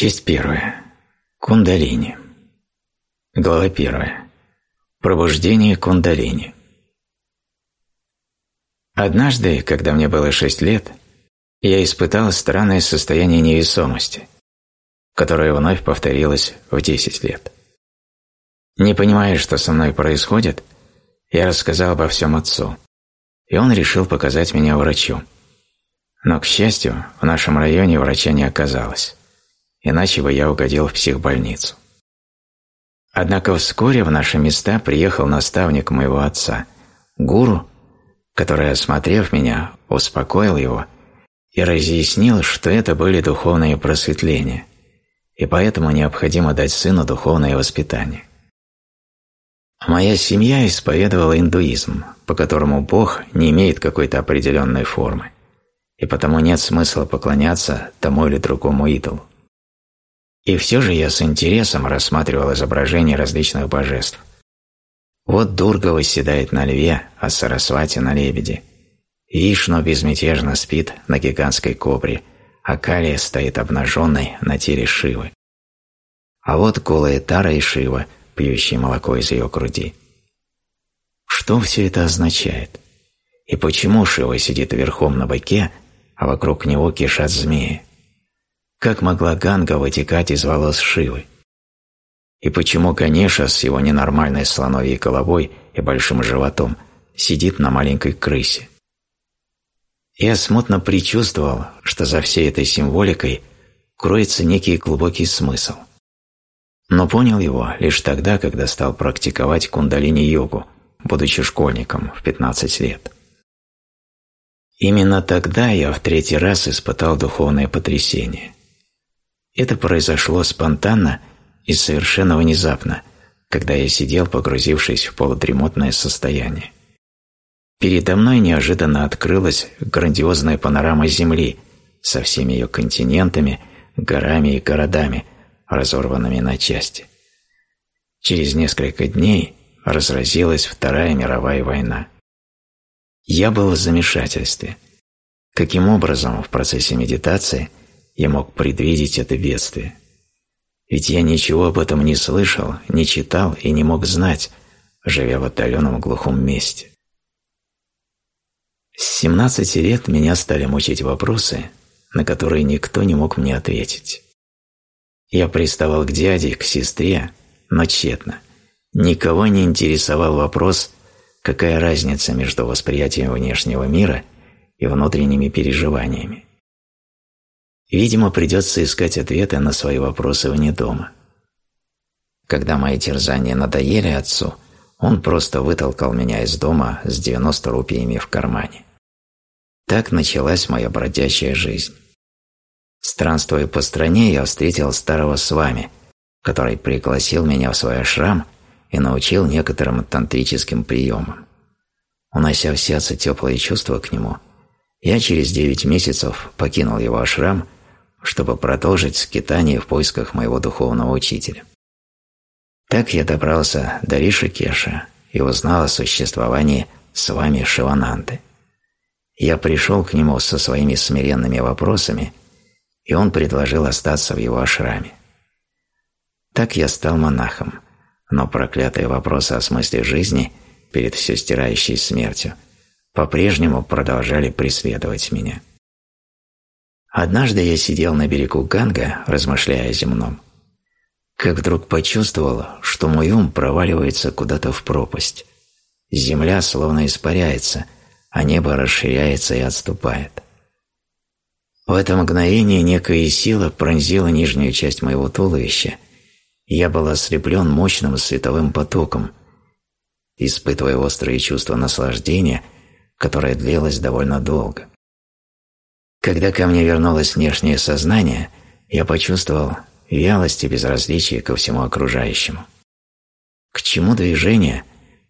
Часть первая. Кундалини. Глава первая. Пробуждение кундалини. Однажды, когда мне было шесть лет, я испытал странное состояние невесомости, которое вновь повторилось в десять лет. Не понимая, что со мной происходит, я рассказал обо всем отцу, и он решил показать меня врачу. Но, к счастью, в нашем районе врача не оказалось иначе бы я угодил в психбольницу. Однако вскоре в наши места приехал наставник моего отца, гуру, который, осмотрев меня, успокоил его и разъяснил, что это были духовные просветления, и поэтому необходимо дать сыну духовное воспитание. Моя семья исповедовала индуизм, по которому Бог не имеет какой-то определенной формы, и потому нет смысла поклоняться тому или другому идолу. И все же я с интересом рассматривал изображения различных божеств. Вот Дурга восседает на льве, а Сарасвати на лебеде. Вишну безмятежно спит на гигантской кобре, а Калия стоит обнаженной на теле Шивы. А вот голая Тара и Шива, пьющие молоко из ее груди. Что все это означает? И почему Шива сидит верхом на быке, а вокруг него кишат змеи? Как могла Ганга вытекать из волос Шивы? И почему Ганеша с его ненормальной слоновьей головой и большим животом сидит на маленькой крысе? Я смутно предчувствовал, что за всей этой символикой кроется некий глубокий смысл. Но понял его лишь тогда, когда стал практиковать кундалини-йогу, будучи школьником в 15 лет. Именно тогда я в третий раз испытал духовное потрясение. Это произошло спонтанно и совершенно внезапно, когда я сидел, погрузившись в полудремотное состояние. Передо мной неожиданно открылась грандиозная панорама Земли со всеми ее континентами, горами и городами, разорванными на части. Через несколько дней разразилась Вторая мировая война. Я был в замешательстве. Каким образом в процессе медитации я мог предвидеть это бедствие. Ведь я ничего об этом не слышал, не читал и не мог знать, живя в отдаленном глухом месте. С 17 лет меня стали мучить вопросы, на которые никто не мог мне ответить. Я приставал к дяде, к сестре, но тщетно. Никого не интересовал вопрос, какая разница между восприятием внешнего мира и внутренними переживаниями. Видимо, придется искать ответы на свои вопросы вне дома. Когда мои терзания надоели отцу, он просто вытолкал меня из дома с 90 рупиями в кармане. Так началась моя бродячая жизнь. Странствуя по стране, я встретил старого с вами, который пригласил меня в свой ашрам и научил некоторым тантрическим приемам. Унося в сердце теплые чувства к нему, я через девять месяцев покинул его ашрам чтобы продолжить скитание в поисках моего духовного учителя. Так я добрался до Ришикеша и узнал о существовании с вами Шивананды. Я пришел к нему со своими смиренными вопросами, и он предложил остаться в его ашраме. Так я стал монахом, но проклятые вопросы о смысле жизни перед все стирающей смертью по-прежнему продолжали преследовать меня. Однажды я сидел на берегу Ганга, размышляя о земном, как вдруг почувствовал, что мой ум проваливается куда-то в пропасть. Земля словно испаряется, а небо расширяется и отступает. В это мгновение некая сила пронзила нижнюю часть моего туловища, я был ослеплен мощным световым потоком, испытывая острые чувства наслаждения, которое длилось довольно долго. Когда ко мне вернулось внешнее сознание, я почувствовал вялость и безразличие ко всему окружающему. К чему движение,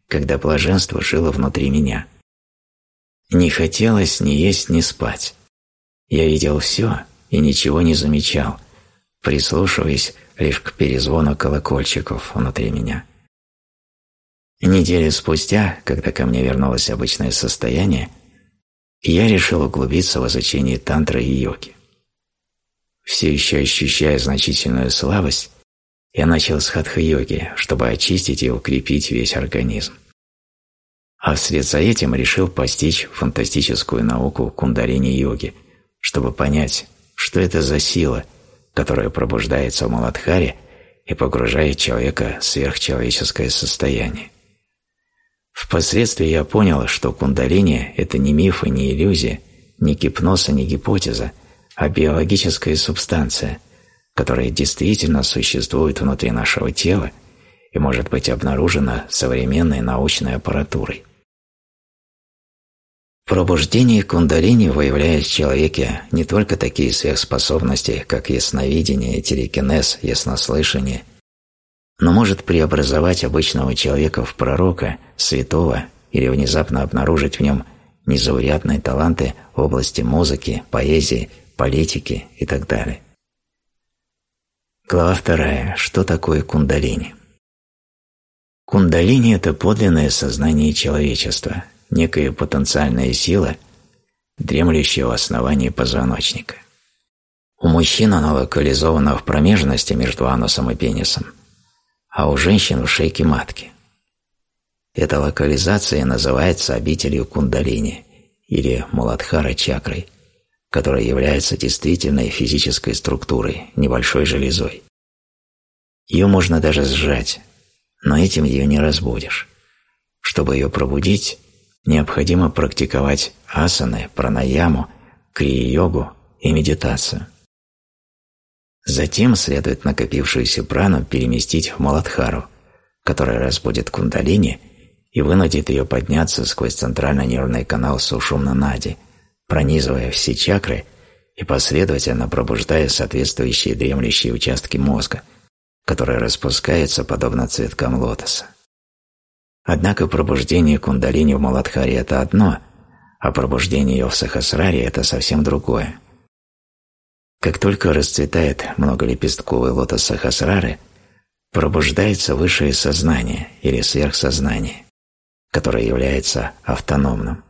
когда блаженство жило внутри меня? Не хотелось ни есть, ни спать. Я видел все и ничего не замечал, прислушиваясь лишь к перезвону колокольчиков внутри меня. Неделю спустя, когда ко мне вернулось обычное состояние, я решил углубиться в изучение тантры и йоги. все еще ощущая значительную слабость, я начал с хатха-йоги, чтобы очистить и укрепить весь организм. А вслед за этим решил постичь фантастическую науку кундалини-йоги, чтобы понять, что это за сила, которая пробуждается в Маладхаре и погружает человека в сверхчеловеческое состояние. Впоследствии я понял, что кундалини – это не миф и не иллюзия, не гипноз и не гипотеза, а биологическая субстанция, которая действительно существует внутри нашего тела и может быть обнаружена современной научной аппаратурой. Пробуждение кундалини выявляет в человеке не только такие сверхспособности, как ясновидение, телекинез, яснослышание, но может преобразовать обычного человека в пророка, святого или внезапно обнаружить в нем незаурядные таланты в области музыки, поэзии, политики и так далее. Глава вторая. Что такое кундалини? Кундалини – это подлинное сознание человечества, некая потенциальная сила, дремлющая у основания позвоночника. У мужчин она локализована в промежности между анусом и пенисом, а у женщин в шейке матки. Эта локализация называется обителью кундалини или муладхара чакрой, которая является действительной физической структурой, небольшой железой. Ее можно даже сжать, но этим ее не разбудишь. Чтобы ее пробудить, необходимо практиковать асаны, пранаяму, крия-йогу и медитацию. Затем следует накопившуюся прану переместить в Маладхару, которая разбудит кундалини и вынудит ее подняться сквозь центральный нервный канал Сушумна-Нади, пронизывая все чакры и последовательно пробуждая соответствующие дремлющие участки мозга, которые распускаются подобно цветкам лотоса. Однако пробуждение кундалини в Маладхаре – это одно, а пробуждение ее в Сахасраре – это совсем другое. Как только расцветает многолепестковый лотос Сахасрары, пробуждается высшее сознание или сверхсознание, которое является автономным,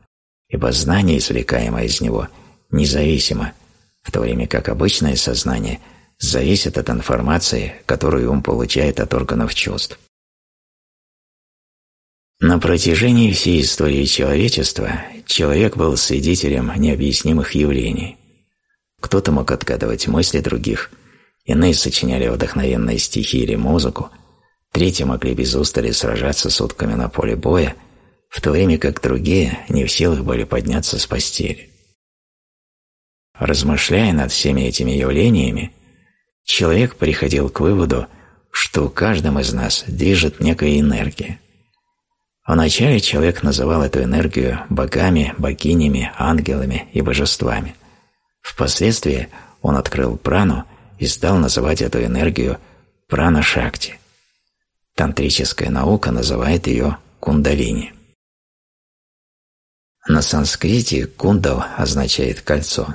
ибо знание, извлекаемое из него, независимо, в то время как обычное сознание зависит от информации, которую ум получает от органов чувств. На протяжении всей истории человечества человек был свидетелем необъяснимых явлений. Кто-то мог отгадывать мысли других, иные сочиняли вдохновенные стихи или музыку, третьи могли без устали сражаться сутками на поле боя, в то время как другие не в силах были подняться с постели. Размышляя над всеми этими явлениями, человек приходил к выводу, что каждым из нас движет некая энергия – Вначале человек называл эту энергию богами, богинями, ангелами и божествами. Впоследствии он открыл прану и стал называть эту энергию прана-шакти. Тантрическая наука называет ее кундалини. На санскрите кундал означает «кольцо»,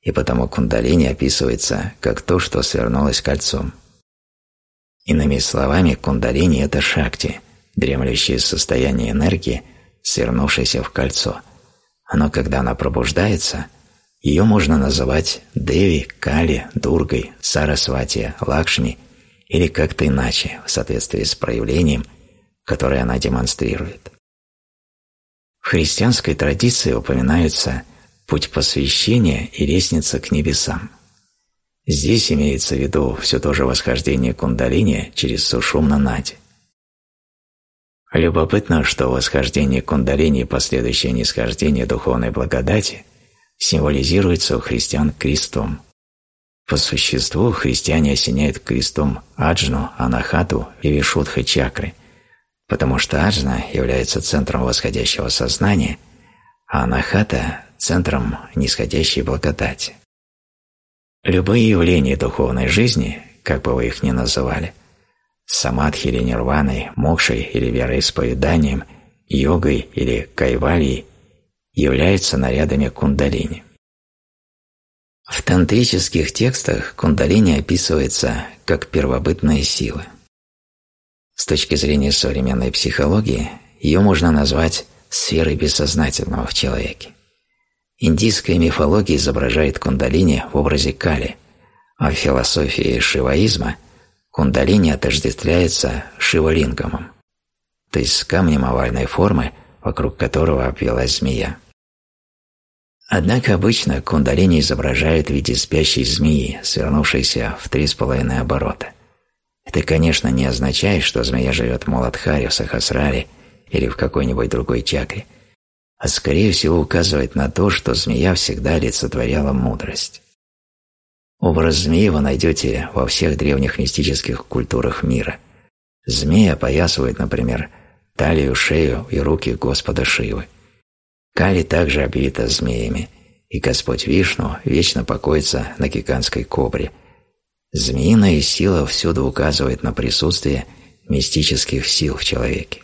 и потому кундалини описывается как то, что свернулось кольцом. Иными словами, кундалини – это шакти – дремлющее состояние энергии, свернувшееся в кольцо. Но когда она пробуждается, ее можно называть Деви, Кали, Дургой, Сарасвати, Лакшми или как-то иначе, в соответствии с проявлением, которое она демонстрирует. В христианской традиции упоминаются путь посвящения и лестница к небесам. Здесь имеется в виду все то же восхождение кундалини через Сушумна Нади. Любопытно, что восхождение кундалини и последующее нисхождение духовной благодати символизируется у христиан крестом. По существу христиане осеняют крестом аджну, анахату и вишудха чакры, потому что аджна является центром восходящего сознания, а анахата – центром нисходящей благодати. Любые явления духовной жизни, как бы вы их ни называли – самадхи или нирваной, мокшей или вероисповеданием, йогой или кайвальей являются нарядами кундалини. В тантрических текстах кундалини описывается как первобытная сила. С точки зрения современной психологии, ее можно назвать сферой бессознательного в человеке. Индийская мифология изображает кундалини в образе Кали, В философии шиваизма кундалини отождествляется шивалингамом, то есть с камнем овальной формы, вокруг которого обвелась змея. Однако обычно кундалини изображают в виде спящей змеи, свернувшейся в три с половиной оборота. Это, конечно, не означает, что змея живет в Муладхаре, в Сахасраре или в какой-нибудь другой чакре, а скорее всего указывает на то, что змея всегда олицетворяла мудрость. Образ змеи вы найдете во всех древних мистических культурах мира. Змея опоясывает, например, талию, шею и руки Господа Шивы. Кали также обвита змеями, и Господь Вишну вечно покоится на гигантской кобре. Змеиная сила всюду указывает на присутствие мистических сил в человеке.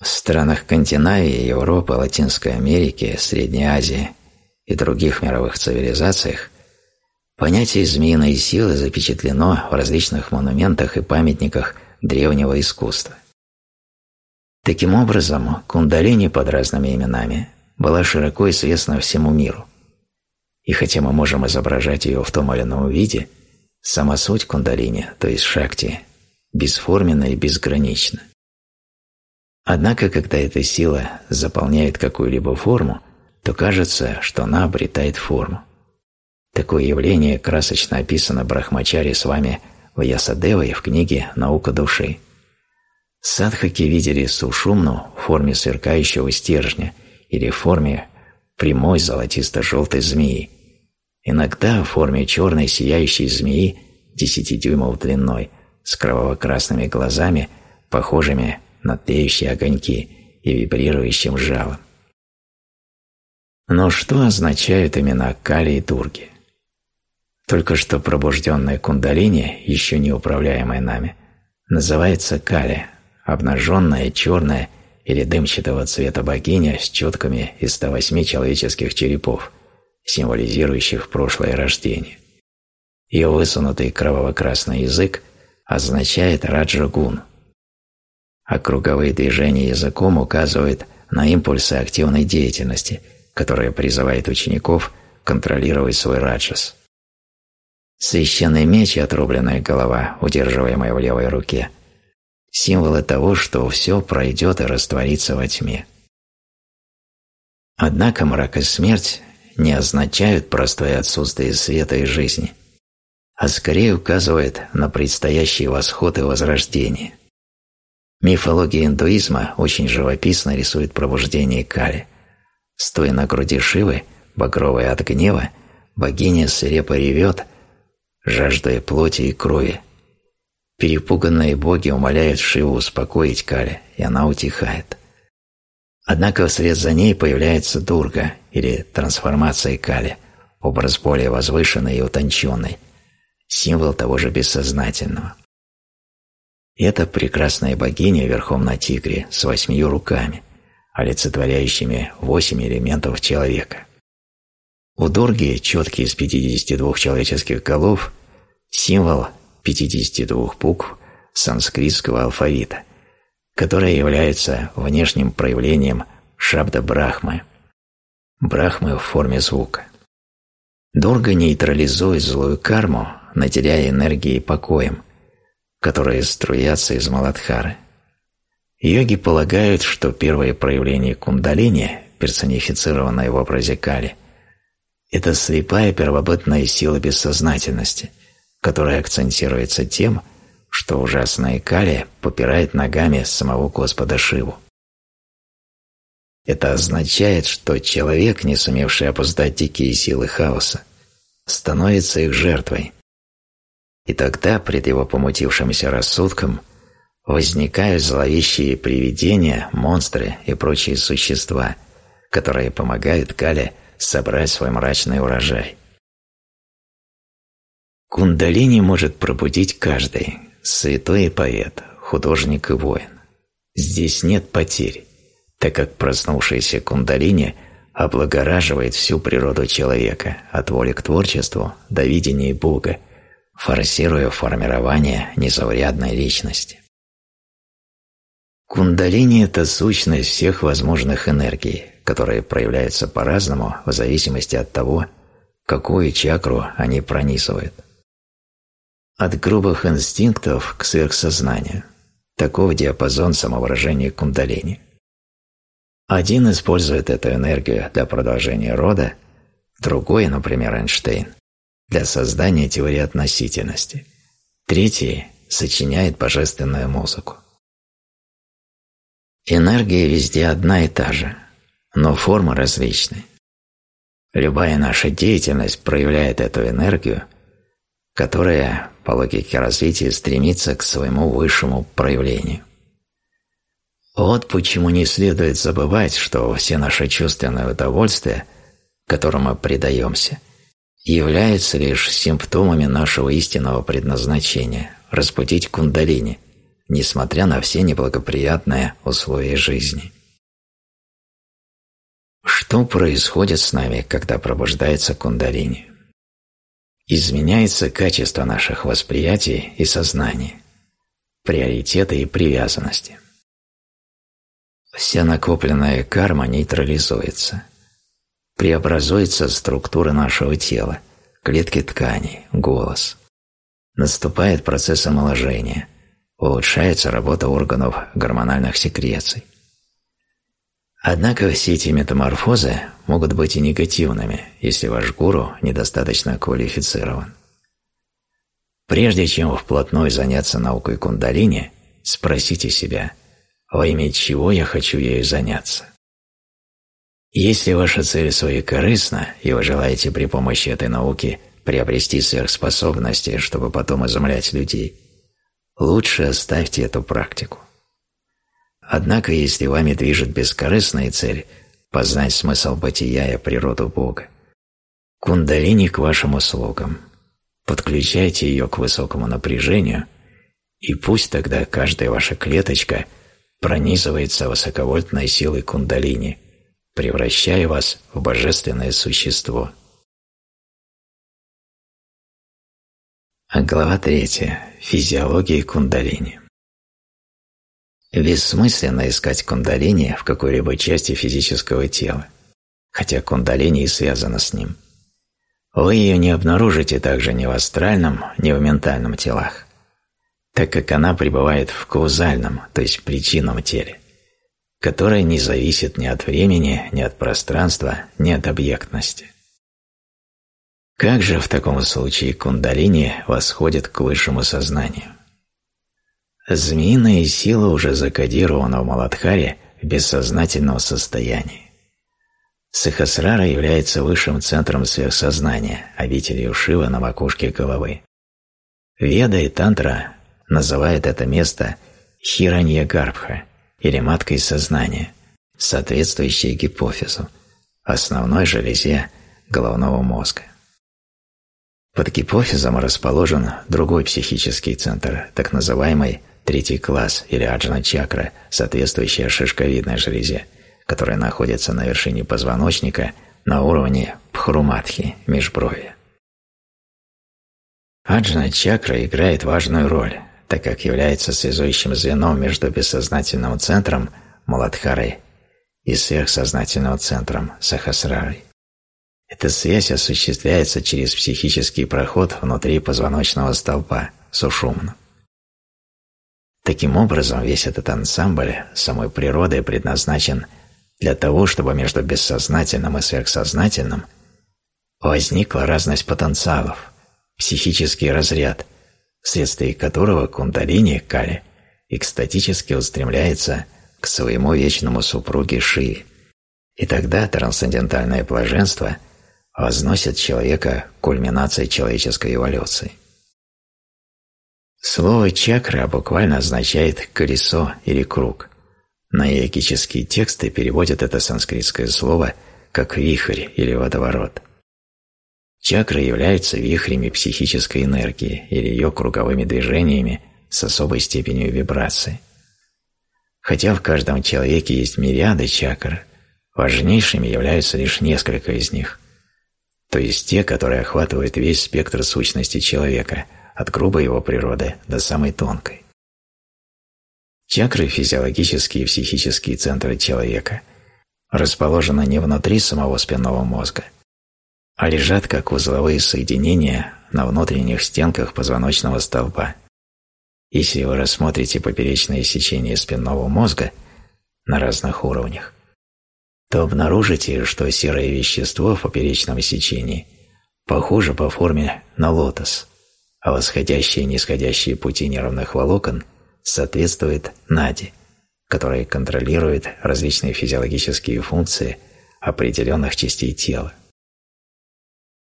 В странах Скандинавии, Европы, Латинской Америки, Средней Азии и других мировых цивилизациях понятие змеиной силы запечатлено в различных монументах и памятниках древнего искусства. Таким образом, кундалини под разными именами была широко известна всему миру. И хотя мы можем изображать ее в том или ином виде, сама суть кундалини, то есть шакти, бесформенна и безгранична. Однако, когда эта сила заполняет какую-либо форму, то кажется, что она обретает форму. Такое явление красочно описано Брахмачари с вами в Ясадевой в книге «Наука души». Садхаки видели сушумну в форме сверкающего стержня или в форме прямой золотисто-желтой змеи, иногда в форме черной сияющей змеи 10 дюймов длиной с кроваво-красными глазами, похожими на тлеющие огоньки и вибрирующим жалом. Но что означают имена Кали и Дурги? Только что пробужденная кундалини, еще не управляемая нами, называется Кали, обнаженная, черная или дымчатого цвета богиня с четками из 108 человеческих черепов, символизирующих прошлое рождение. Ее высунутый кроваво-красный язык означает Раджагун, а круговые движения языком указывают на импульсы активной деятельности, которая призывает учеников контролировать свой раджас. Священный меч и отрубленная голова, удерживаемая в левой руке – символы того, что все пройдет и растворится во тьме. Однако мрак и смерть не означают простое отсутствие света и жизни, а скорее указывают на предстоящий восход и возрождение. Мифология индуизма очень живописно рисует пробуждение Кали. Стоя на груди Шивы, багровая от гнева, богиня свирепо ревет, жаждая плоти и крови, Перепуганные боги умоляют Шиву успокоить Кали, и она утихает. Однако вслед за ней появляется Дурга, или трансформация Кали, образ более возвышенный и утонченный, символ того же бессознательного. Это прекрасная богиня верхом на тигре с восьмию руками, олицетворяющими восемь элементов человека. У Дурги, четкий из 52 человеческих голов, символ 52 букв санскритского алфавита, которая является внешним проявлением шабда Брахмы, Брахмы в форме звука. Дурга нейтрализует злую карму, наделяя энергией покоем, которые струятся из Маладхары. Йоги полагают, что первое проявление кундалини, персонифицированное в образе Кали, это слепая первобытная сила бессознательности – которая акцентируется тем, что ужасная Кали попирает ногами самого Господа Шиву. Это означает, что человек, не сумевший опоздать дикие силы хаоса, становится их жертвой. И тогда, пред его помутившимся рассудком, возникают зловещие привидения, монстры и прочие существа, которые помогают Кале собрать свой мрачный урожай. Кундалини может пробудить каждый, святой и поэт, художник и воин. Здесь нет потерь, так как проснувшаяся кундалини облагораживает всю природу человека от воли к творчеству до видения Бога, форсируя формирование незаурядной личности. Кундалини – это сущность всех возможных энергий, которые проявляются по-разному в зависимости от того, какую чакру они пронизывают. От грубых инстинктов к сверхсознанию. Таков диапазон самовыражения кундалини. Один использует эту энергию для продолжения рода, другой, например, Эйнштейн, для создания теории относительности, третий сочиняет божественную музыку. Энергия везде одна и та же, но формы различны. Любая наша деятельность проявляет эту энергию, которая, по логике развития, стремится к своему высшему проявлению. Вот почему не следует забывать, что все наши чувственные удовольствия, которым мы предаемся, являются лишь симптомами нашего истинного предназначения – разбудить кундалини, несмотря на все неблагоприятные условия жизни. Что происходит с нами, когда пробуждается кундалини? Изменяется качество наших восприятий и сознания, приоритеты и привязанности. Вся накопленная карма нейтрализуется. Преобразуется структура нашего тела, клетки тканей, голос. Наступает процесс омоложения, улучшается работа органов гормональных секреций. Однако все эти метаморфозы могут быть и негативными, если ваш гуру недостаточно квалифицирован. Прежде чем вплотную заняться наукой кундалини, спросите себя, во имя чего я хочу ею заняться. Если ваша цель своекорыстна, и вы желаете при помощи этой науки приобрести сверхспособности, чтобы потом изумлять людей, лучше оставьте эту практику. Однако, если вами движет бескорыстная цель познать смысл бытия и природу Бога, кундалини к вашим услугам. Подключайте ее к высокому напряжению, и пусть тогда каждая ваша клеточка пронизывается высоковольтной силой кундалини, превращая вас в божественное существо. Глава 3. Физиология кундалини. Бессмысленно искать кундалини в какой-либо части физического тела, хотя кундалини и связана с ним. Вы ее не обнаружите также ни в астральном, ни в ментальном телах, так как она пребывает в каузальном, то есть причинном теле, которое не зависит ни от времени, ни от пространства, ни от объектности. Как же в таком случае кундалини восходит к высшему сознанию? Змеиная сила уже закодирована в Маладхаре в бессознательном состоянии. Сахасрара является высшим центром сверхсознания, обителью Шива на макушке головы. Веда и Тантра называют это место Хиранья-Гарбха или маткой сознания, соответствующей гипофизу, основной железе головного мозга. Под гипофизом расположен другой психический центр, так называемый третий класс или аджна-чакра, соответствующая шишковидной железе, которая находится на вершине позвоночника на уровне пхруматхи, межброви. Аджна-чакра играет важную роль, так как является связующим звеном между бессознательным центром Маладхарой и сверхсознательным центром Сахасрарой. Эта связь осуществляется через психический проход внутри позвоночного столпа, сушумну. Таким образом, весь этот ансамбль самой природой предназначен для того, чтобы между бессознательным и сверхсознательным возникла разность потенциалов, психический разряд, вследствие которого кундалини, кали, экстатически устремляется к своему вечному супруге Шиве. И тогда трансцендентальное блаженство возносит человека к кульминации человеческой эволюции. Слово «чакра» буквально означает «колесо» или «круг». На йогические тексты переводят это санскритское слово как «вихрь» или «водоворот». Чакры являются вихрями психической энергии или ее круговыми движениями с особой степенью вибрации. Хотя в каждом человеке есть мириады чакр, важнейшими являются лишь несколько из них, то есть те, которые охватывают весь спектр сущности человека – от грубой его природы до самой тонкой. Чакры – физиологические и психические центры человека, расположены не внутри самого спинного мозга, а лежат как узловые соединения на внутренних стенках позвоночного столба. Если вы рассмотрите поперечное сечение спинного мозга на разных уровнях, то обнаружите, что серое вещество в поперечном сечении похоже по форме на лотос, а восходящие и нисходящие пути нервных волокон соответствуют нади, которая контролирует различные физиологические функции определенных частей тела.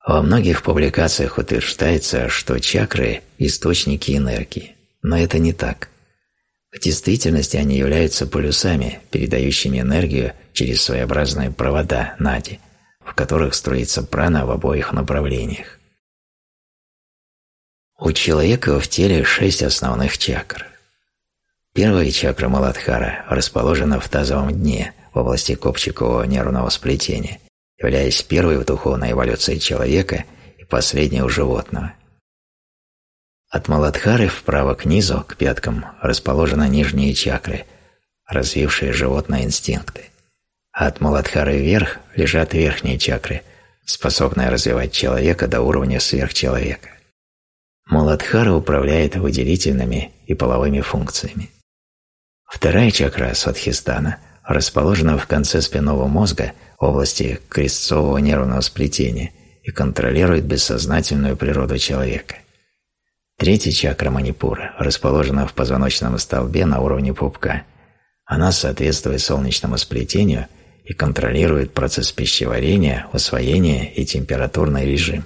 Во многих публикациях утверждается, что чакры – источники энергии, но это не так. В действительности они являются полюсами, передающими энергию через своеобразные провода нади, в которых строится прана в обоих направлениях. У человека в теле шесть основных чакр. Первая чакра Маладхара расположена в тазовом дне в области копчикового нервного сплетения являясь первой в духовной эволюции человека и последней у животного. От Маладхары вправо к низу, к пяткам, расположены нижние чакры, развившие животные инстинкты. А от Маладхары вверх лежат верхние чакры, способные развивать человека до уровня сверхчеловека. Маладхара управляет выделительными и половыми функциями. Вторая чакра Сватхистана расположена в конце спинного мозга области крестцового нервного сплетения и контролирует бессознательную природу человека. Третья чакра Манипура расположена в позвоночном столбе на уровне пупка. Она соответствует солнечному сплетению и контролирует процесс пищеварения, усвоения и температурный режим.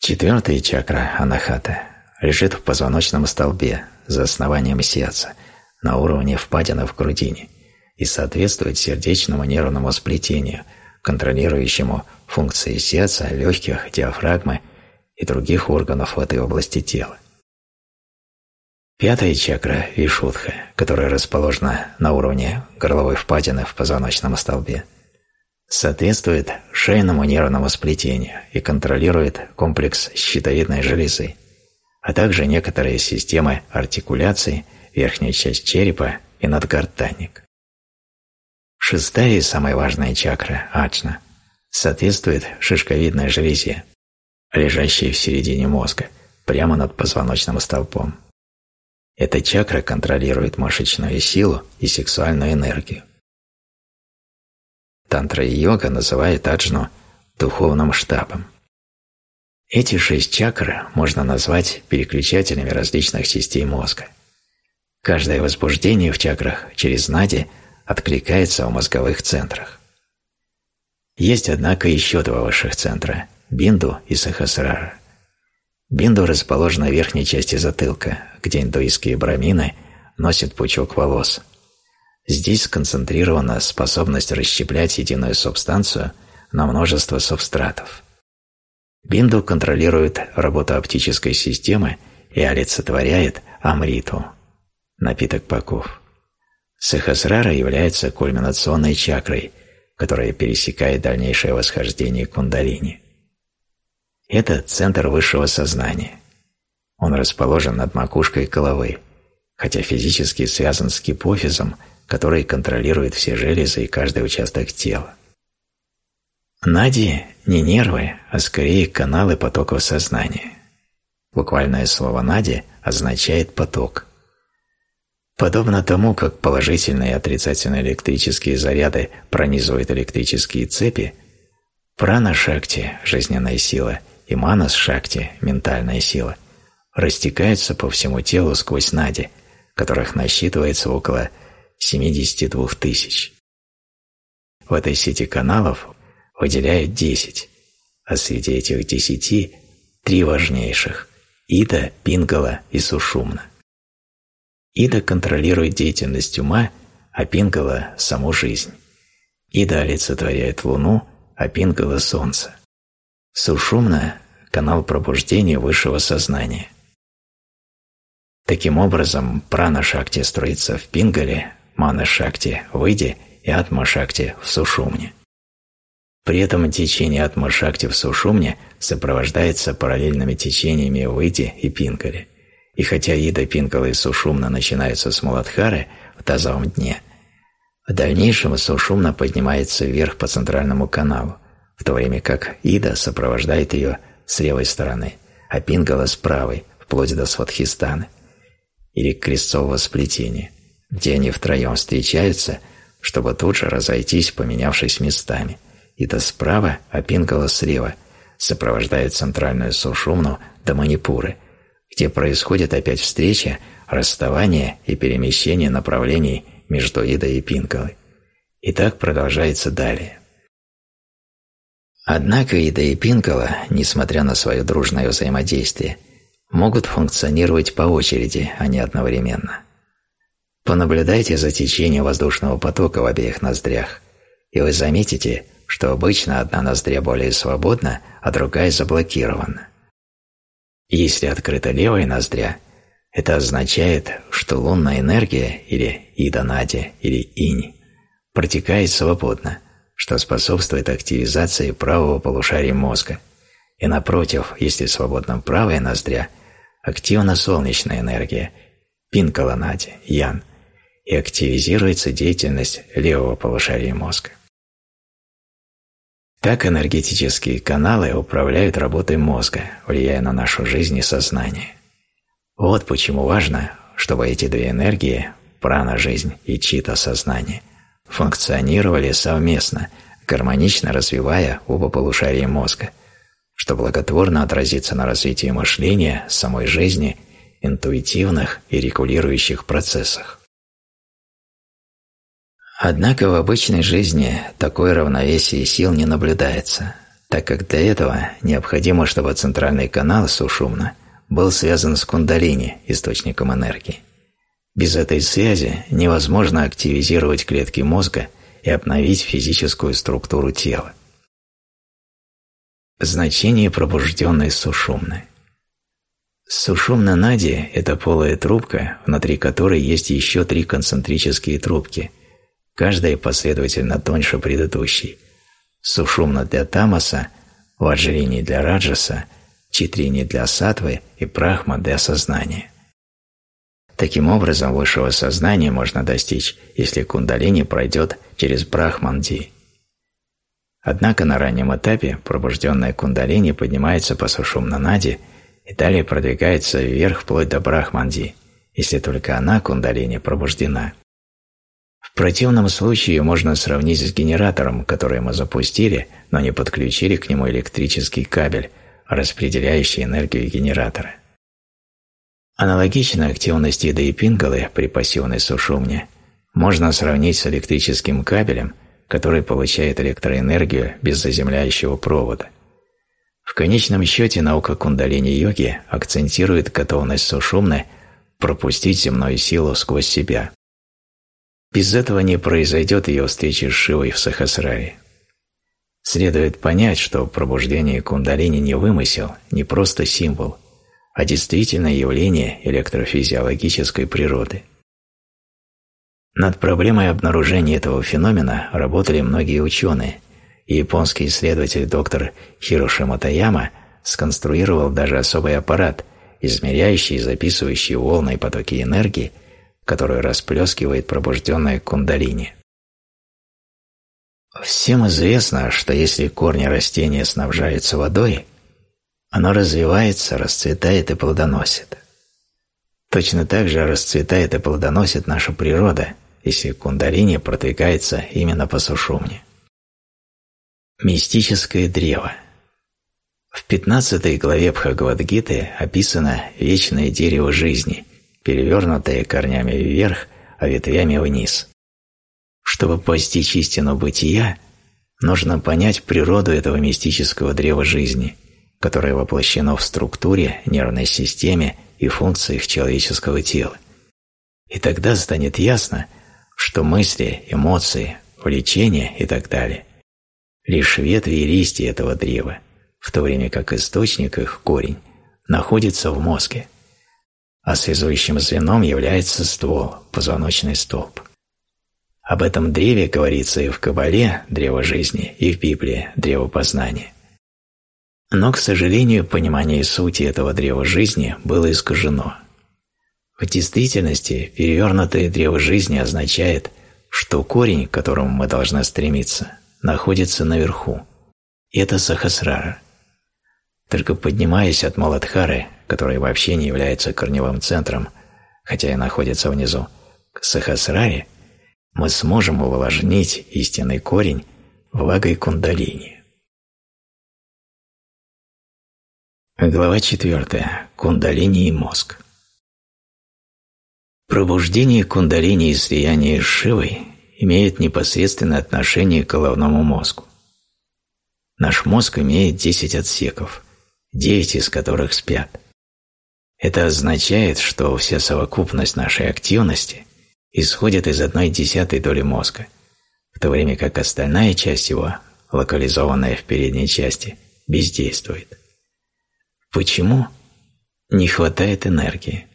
Четвертая чакра Анахата лежит в позвоночном столбе за основанием сердца на уровне впадины в грудине – и соответствует сердечному нервному сплетению, контролирующему функции сердца, легких, диафрагмы и других органов в этой области тела. Пятая чакра – Вишудха, которая расположена на уровне горловой впадины в позвоночном столбе, соответствует шейному нервному сплетению и контролирует комплекс щитовидной железы, а также некоторые системы артикуляции, верхняя часть черепа и надгортанник. Шестая и самая важная чакра – аджна – соответствует шишковидной железе, лежащей в середине мозга, прямо над позвоночным столпом. Эта чакра контролирует мышечную силу и сексуальную энергию. Тантра и йога называют аджну духовным штабом. Эти шесть чакр можно назвать переключателями различных частей мозга. Каждое возбуждение в чакрах через нади – откликается в мозговых центрах. Есть, однако, еще два высших центра – Бинду и Сахасрара. Бинду расположена в верхней части затылка, где индуистские брамины носят пучок волос. Здесь сконцентрирована способность расщеплять единую субстанцию на множество субстратов. Бинду контролирует работу оптической системы и олицетворяет амриту – напиток богов. Сахасрара является кульминационной чакрой, которая пересекает дальнейшее восхождение кундалини. Это центр высшего сознания. Он расположен над макушкой головы, хотя физически связан с гипофизом, который контролирует все железы и каждый участок тела. Нади – не нервы, а скорее каналы потоков сознания. Буквальное слово «нади» означает «поток». Подобно тому, как положительные и отрицательные электрические заряды пронизывают электрические цепи, прана-шакти – жизненная сила, и манас-шакти – ментальная сила – растекаются по всему телу сквозь нади, которых насчитывается около 72 тысяч. В этой сети каналов выделяют 10, а среди этих 10 – три важнейших – Ида, Пингала и Сушумна. Ида контролирует деятельность ума, а Пингала – саму жизнь. Ида олицетворяет Луну, а Пингала – Солнце. Сушумна – канал пробуждения высшего сознания. Таким образом, прана-шакти строится в Пингале, мана-шакти – в Иде и атма-шакти – в Сушумне. При этом течение атма-шакти в Сушумне сопровождается параллельными течениями в Иде и Пингале – и хотя Ида, Пинкала и Сушумна начинаются с Муладхары в тазовом дне, в дальнейшем Сушумна поднимается вверх по центральному каналу, в то время как Ида сопровождает ее с левой стороны, а Пингала с правой, вплоть до Сватхистана, или крестцового сплетения, где они втроем встречаются, чтобы тут же разойтись, поменявшись местами. Ида справа, а Пингала слева сопровождает центральную сушумну до Манипуры, где происходит опять встреча, расставание и перемещение направлений между Идой и Пингалой. И так продолжается далее. Однако Ида и Пинкала, несмотря на свое дружное взаимодействие, могут функционировать по очереди, а не одновременно. Понаблюдайте за течением воздушного потока в обеих ноздрях, и вы заметите, что обычно одна ноздря более свободна, а другая заблокирована. Если открыта левая ноздря, это означает, что лунная энергия, или Ида-Нади, или Инь, протекает свободно – что способствует активизации правого полушария мозга. И напротив, если свободна правая ноздря, активна солнечная энергия, пинкаланади, ян, и активизируется деятельность левого полушария мозга. Так энергетические каналы управляют работой мозга, влияя на нашу жизнь и сознание. Вот почему важно, чтобы эти две энергии, прана-жизнь и чита-сознание, функционировали совместно, гармонично развивая оба полушария мозга, что благотворно отразится на развитии мышления, самой жизни, интуитивных и регулирующих процессах. Однако в обычной жизни такое равновесие сил не наблюдается, так как для этого необходимо, чтобы центральный канал сушумна был связан с кундалини, источником энергии. Без этой связи невозможно активизировать клетки мозга и обновить физическую структуру тела. Значение пробужденной сушумны. Сушумна нади – это полая трубка, внутри которой есть еще три концентрические трубки, каждая последовательно тоньше предыдущей. Сушумна для тамаса, ваджрини для раджаса, читрини для сатвы и прахма для сознания. Таким образом, высшего сознания можно достичь, если кундалини пройдет через брахманди. Однако на раннем этапе пробужденная кундалини поднимается по сушумнанаде и далее продвигается вверх вплоть до брахманди, если только она, кундалини, пробуждена. В противном случае можно сравнить с генератором, который мы запустили, но не подключили к нему электрический кабель, распределяющий энергию генератора. Аналогично активности и пингалы при пассивной сушумне можно сравнить с электрическим кабелем, который получает электроэнергию без заземляющего провода. В конечном счете наука кундалини-йоги акцентирует готовность сушумны пропустить земную силу сквозь себя. Без этого не произойдет ее встречи с Шивой в Сахасраре. Следует понять, что пробуждение кундалини не вымысел, не просто символ – а действительное явление электрофизиологической природы. Над проблемой обнаружения этого феномена работали многие ученые, и японский исследователь доктор Хироши Мотаяма сконструировал даже особый аппарат, измеряющий и записывающий волны и потоки энергии, которую расплескивает пробужденная кундалини. Всем известно, что если корни растения снабжаются водой – оно развивается, расцветает и плодоносит. Точно так же расцветает и плодоносит наша природа, если кундалини продвигается именно по сушумне. Мистическое древо. В 15 главе Бхагавадгиты описано вечное дерево жизни, перевернутое корнями вверх, а ветвями вниз. Чтобы постичь истину бытия, нужно понять природу этого мистического древа жизни – которое воплощено в структуре, нервной системе и функциях человеческого тела. И тогда станет ясно, что мысли, эмоции, влечения и так далее – лишь ветви и листья этого древа, в то время как источник их, корень, находится в мозге, а связующим звеном является ствол, позвоночный столб. Об этом древе говорится и в Кабале, древо жизни, и в Библии, древо познания. Но, к сожалению, понимание сути этого древа жизни было искажено. В действительности перевернутое древо жизни означает, что корень, к которому мы должны стремиться, находится наверху, это Сахасрара. Только поднимаясь от Маладхары, которая вообще не является корневым центром, хотя и находится внизу, к Сахасраре, мы сможем увлажнить истинный корень влагой кундалини. Глава 4. Кундалини и мозг. Пробуждение кундалини и слияние с Шивой имеют непосредственное отношение к головному мозгу. Наш мозг имеет 10 отсеков, 9 из которых спят. Это означает, что вся совокупность нашей активности исходит из одной десятой доли мозга, в то время как остальная часть его, локализованная в передней части, бездействует. Почему? Не хватает энергии.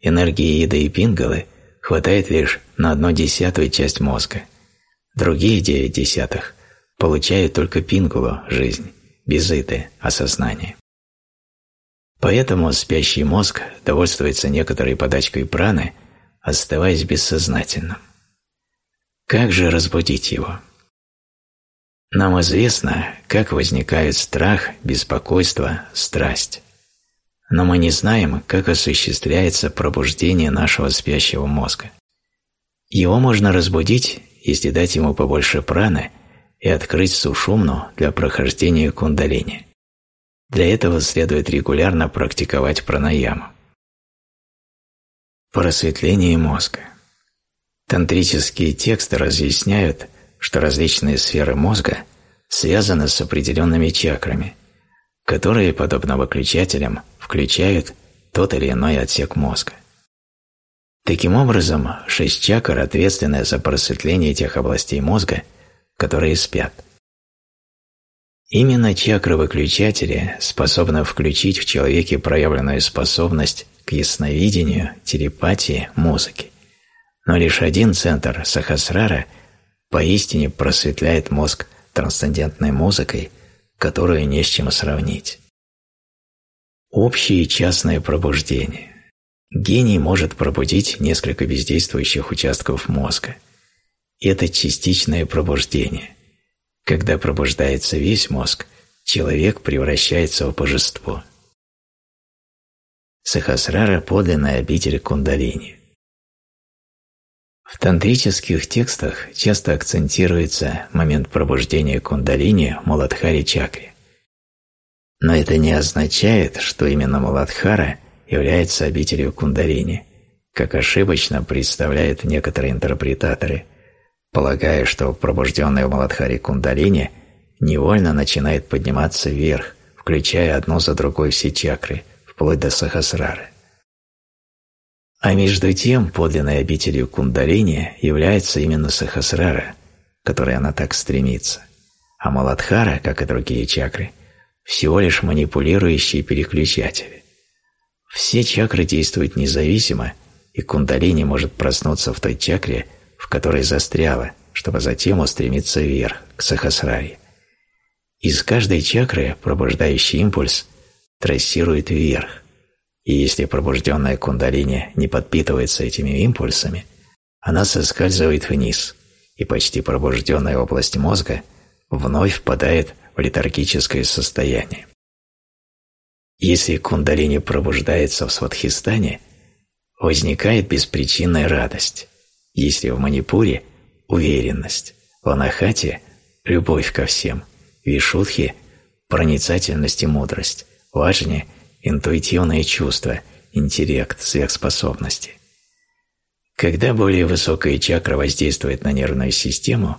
Энергии Ида и Пингалы хватает лишь на одну десятую часть мозга. Другие девять десятых получают только Пингулу – жизнь, без Иды – осознание. Поэтому спящий мозг довольствуется некоторой подачкой праны, оставаясь бессознательным. Как же разбудить его? Нам известно, как возникают страх, беспокойство, страсть. Но мы не знаем, как осуществляется пробуждение нашего спящего мозга. Его можно разбудить, если дать ему побольше праны и открыть сушумну для прохождения кундалини. Для этого следует регулярно практиковать пранаяму. Просветление мозга. Тантрические тексты разъясняют, что различные сферы мозга связаны с определенными чакрами, которые, подобно выключателям, включают тот или иной отсек мозга. Таким образом, шесть чакр ответственны за просветление тех областей мозга, которые спят – Именно чакра-выключатели способны включить в человеке проявленную способность к ясновидению, телепатии, музыке. Но лишь один центр Сахасрара поистине просветляет мозг трансцендентной музыкой, которую не с чем сравнить. Общее и частное пробуждение. Гений может пробудить несколько бездействующих участков мозга. Это частичное пробуждение – когда пробуждается весь мозг, человек превращается в божество. Сахасрара – подлинная обитель кундалини. В тантрических текстах часто акцентируется момент пробуждения кундалини Муладхари чакре. Но это не означает, что именно Муладхара является обителью кундалини, как ошибочно представляют некоторые интерпретаторы – полагая, что пробужденная в Маладхаре кундалини невольно начинает подниматься вверх, включая одну за другой все чакры, вплоть до сахасрары. А между тем подлинной обителью кундалини является именно сахасрара, к которой она так стремится, а Маладхара, как и другие чакры, всего лишь манипулирующие переключатели. Все чакры действуют независимо, и кундалини может проснуться в той чакре, в которой застряла, чтобы затем устремиться вверх, к сахасраре. Из каждой чакры пробуждающий импульс трассирует вверх, и если пробужденная кундалини не подпитывается этими импульсами, она соскальзывает вниз, и почти пробужденная область мозга вновь впадает в летаргическое состояние. Если кундалини пробуждается в свадхистане, возникает беспричинная радость, если в Манипуре – уверенность, в Анахате – любовь ко всем, в Вишудхе – проницательность и мудрость, в интуитивное чувство, интеллект, сверхспособности. Когда более высокая чакра воздействует на нервную систему,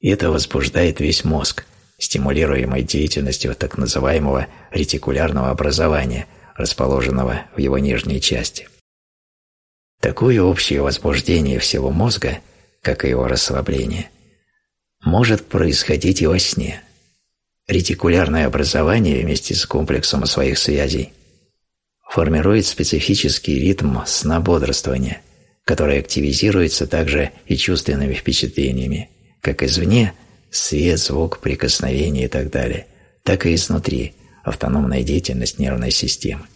это возбуждает весь мозг, стимулируемой деятельностью так называемого ретикулярного образования, расположенного в его нижней части. Такое общее возбуждение всего мозга, как и его расслабление, может происходить и во сне. Ретикулярное образование вместе с комплексом своих связей формирует специфический ритм сна-бодрствования, который активизируется также и чувственными впечатлениями, как извне – свет, звук, прикосновение и так далее, так и изнутри – автономная деятельность нервной системы.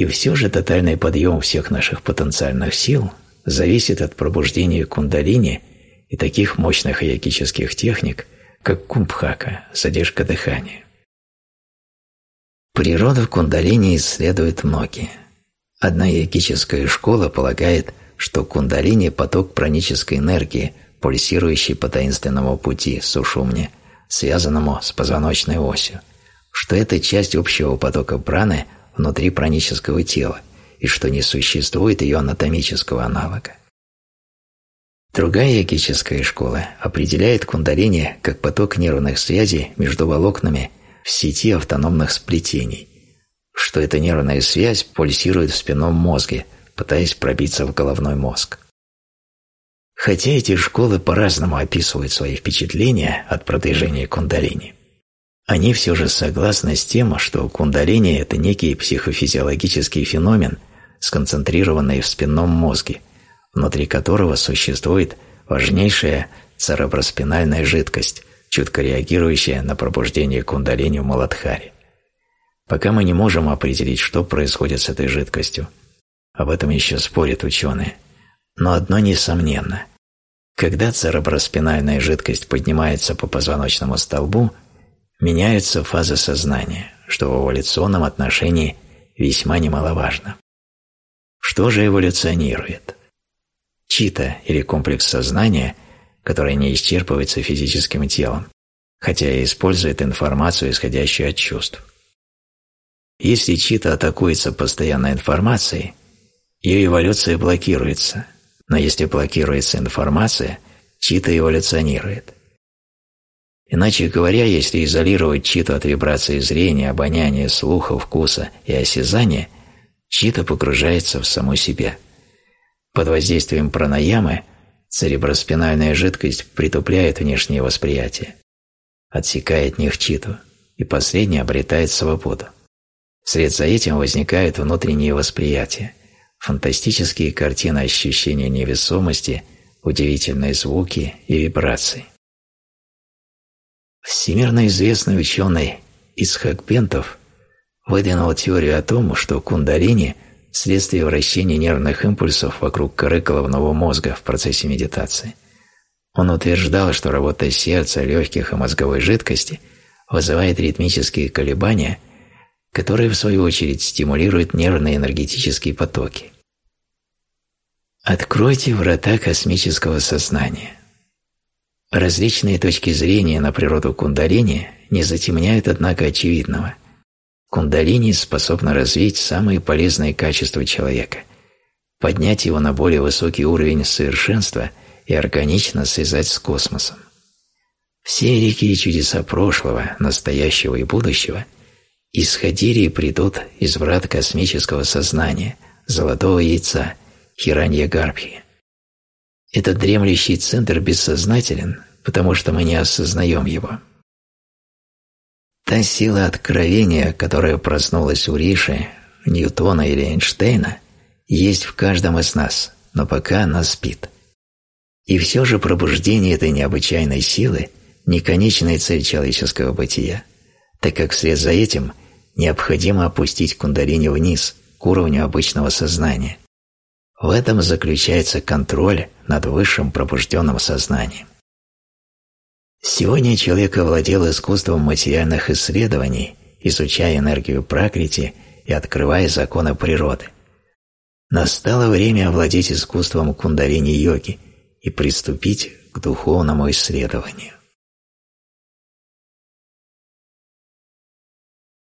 И все же тотальный подъем всех наших потенциальных сил зависит от пробуждения кундалини и таких мощных йогических техник, как кумбхака, задержка дыхания. Природу кундалини исследуют многие. Одна йогическая школа полагает, что кундалини – поток пранической энергии, пульсирующий по таинственному пути сушумне, связанному с позвоночной осью, что это часть общего потока праны внутри пранического тела и что не существует ее анатомического аналога. Другая йогическая школа определяет кундалини как поток нервных связей между волокнами в сети автономных сплетений, что эта нервная связь пульсирует в спинном мозге, пытаясь пробиться в головной мозг. Хотя эти школы по-разному описывают свои впечатления от продвижения кундалини, они все же согласны с тем, что кундалини – это некий психофизиологический феномен, сконцентрированный в спинном мозге, внутри которого существует важнейшая цереброспинальная жидкость, чутко реагирующая на пробуждение кундалини в Маладхаре. Пока мы не можем определить, что происходит с этой жидкостью. Об этом еще спорят ученые. Но одно несомненно. Когда цереброспинальная жидкость поднимается по позвоночному столбу, меняются фазы сознания, что в эволюционном отношении весьма немаловажно. Что же эволюционирует? Чита или комплекс сознания – которая не исчерпывается физическим телом, хотя и использует информацию, исходящую от чувств. Если чита атакуется постоянной информацией, ее эволюция блокируется, но если блокируется информация, чита эволюционирует. Иначе говоря, если изолировать читу от вибраций зрения, обоняния, слуха, вкуса и осязания, чита погружается в саму себя. Под воздействием пранаямы Цереброспинальная жидкость притупляет внешнее восприятие, отсекает нехчиту, и последнее обретает свободу. Вслед за этим возникают внутренние восприятия, фантастические картины ощущения невесомости, удивительные звуки и вибрации. Всемирно известный ученый Исхак Бентов выдвинул теорию о том, что кундалини – вследствие вращения нервных импульсов вокруг коры головного мозга в процессе медитации. Он утверждал, что работа сердца, легких и мозговой жидкости вызывает ритмические колебания, которые в свою очередь стимулируют нервные энергетические потоки. Откройте врата космического сознания. Различные точки зрения на природу кундалини не затемняют, однако, очевидного. Кундалини способна развить самые полезные качества человека, поднять его на более высокий уровень совершенства и органично связать с космосом. Все реки и чудеса прошлого, настоящего и будущего исходили и придут из врат космического сознания, золотого яйца, хиранья гарбхи. Этот дремлющий центр бессознателен, потому что мы не осознаем его. Та сила откровения, которая проснулась у Риши, Ньютона или Эйнштейна, есть в каждом из нас, но пока она спит. И все же пробуждение этой необычайной силы – не конечная цель человеческого бытия, так как вслед за этим необходимо опустить кундалини вниз, к уровню обычного сознания. В этом заключается контроль над высшим пробужденным сознанием. Сегодня человек овладел искусством материальных исследований, изучая энергию пракрити и открывая законы природы. Настало время овладеть искусством кундалини-йоги и приступить к духовному исследованию.